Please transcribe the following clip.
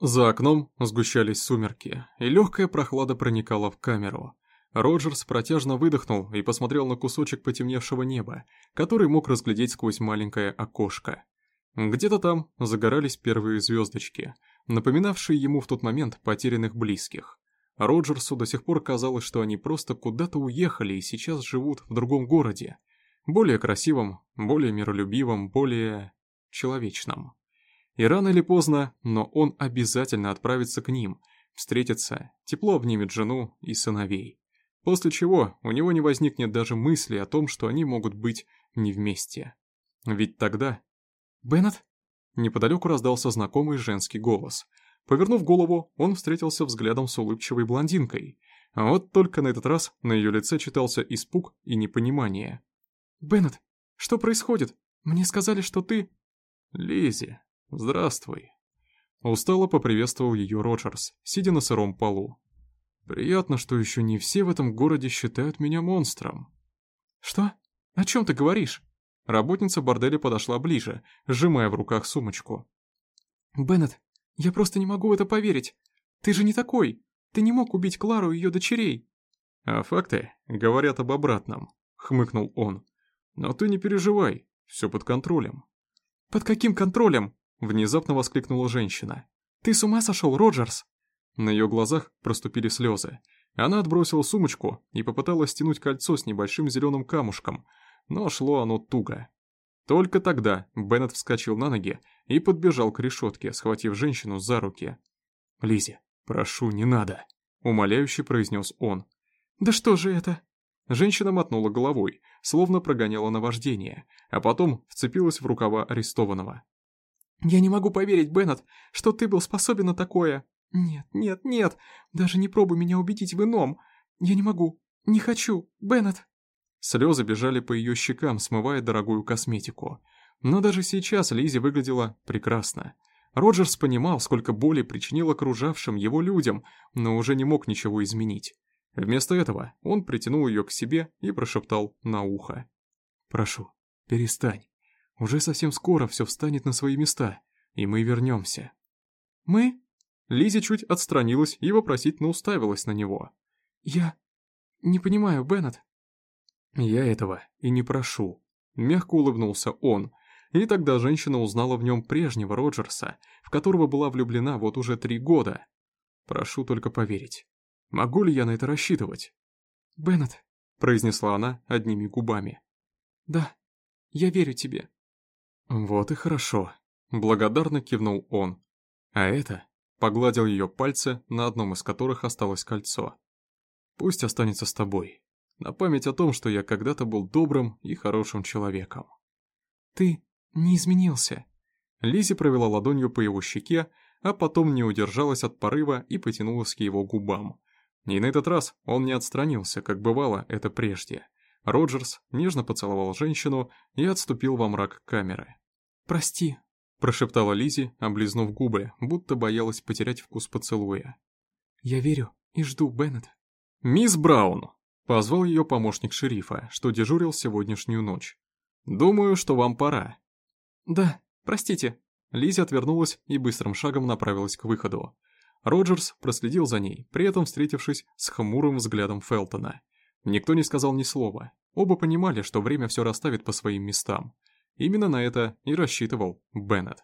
За окном сгущались сумерки, и легкая прохлада проникала в камеру. Роджерс протяжно выдохнул и посмотрел на кусочек потемневшего неба, который мог разглядеть сквозь маленькое окошко. Где-то там загорались первые звездочки, напоминавшие ему в тот момент потерянных близких. Роджерсу до сих пор казалось, что они просто куда-то уехали и сейчас живут в другом городе. Более красивом, более миролюбивом, более... человечном. И рано или поздно, но он обязательно отправится к ним, встретится, тепло обнимет жену и сыновей. После чего у него не возникнет даже мысли о том, что они могут быть не вместе. Ведь тогда... «Беннет?» Неподалеку раздался знакомый женский голос. Повернув голову, он встретился взглядом с улыбчивой блондинкой. А вот только на этот раз на ее лице читался испуг и непонимание. «Беннет, что происходит? Мне сказали, что ты...» Лизи, здравствуй». Устало поприветствовал ее Роджерс, сидя на сыром полу. «Приятно, что еще не все в этом городе считают меня монстром». «Что? О чем ты говоришь?» Работница борделя подошла ближе, сжимая в руках сумочку. «Беннет, я просто не могу это поверить. Ты же не такой. Ты не мог убить Клару и ее дочерей». «А факты говорят об обратном», — хмыкнул он. «Но ты не переживай, все под контролем». «Под каким контролем?» — внезапно воскликнула женщина. «Ты с ума сошел, Роджерс?» На ее глазах проступили слезы. Она отбросила сумочку и попыталась стянуть кольцо с небольшим зеленым камушком, но шло оно туго. Только тогда Беннет вскочил на ноги и подбежал к решетке, схватив женщину за руки. Лизе, прошу, не надо», — умоляюще произнес он. «Да что же это?» Женщина мотнула головой, словно прогоняла наваждение, а потом вцепилась в рукава арестованного. «Я не могу поверить, Беннет, что ты был способен на такое. Нет, нет, нет, даже не пробуй меня убедить в ином. Я не могу, не хочу, Беннет». Слезы бежали по ее щекам, смывая дорогую косметику. Но даже сейчас Лизи выглядела прекрасно. Роджерс понимал, сколько боли причинил окружавшим его людям, но уже не мог ничего изменить. Вместо этого он притянул ее к себе и прошептал на ухо. «Прошу, перестань. Уже совсем скоро все встанет на свои места, и мы вернемся». «Мы?» Лизи чуть отстранилась и вопросительно уставилась на него. «Я... не понимаю, Беннет». «Я этого и не прошу», — мягко улыбнулся он, и тогда женщина узнала в нем прежнего Роджерса, в которого была влюблена вот уже три года. «Прошу только поверить, Могу ли я на это рассчитывать?» «Беннет», — произнесла она одними губами. «Да, я верю тебе». «Вот и хорошо», — благодарно кивнул он. «А это...» — погладил ее пальцы, на одном из которых осталось кольцо. «Пусть останется с тобой, на память о том, что я когда-то был добрым и хорошим человеком». «Ты не изменился». Лизи провела ладонью по его щеке, а потом не удержалась от порыва и потянулась к его губам. И на этот раз он не отстранился, как бывало это прежде. Роджерс нежно поцеловал женщину и отступил во мрак камеры. «Прости», – прошептала Лизи, облизнув губы, будто боялась потерять вкус поцелуя. «Я верю и жду, Беннет». «Мисс Браун!» – позвал ее помощник шерифа, что дежурил сегодняшнюю ночь. «Думаю, что вам пора». «Да, простите». Лизи отвернулась и быстрым шагом направилась к выходу. Роджерс проследил за ней, при этом встретившись с хмурым взглядом Фелтона. Никто не сказал ни слова. Оба понимали, что время все расставит по своим местам. Именно на это и рассчитывал Беннет.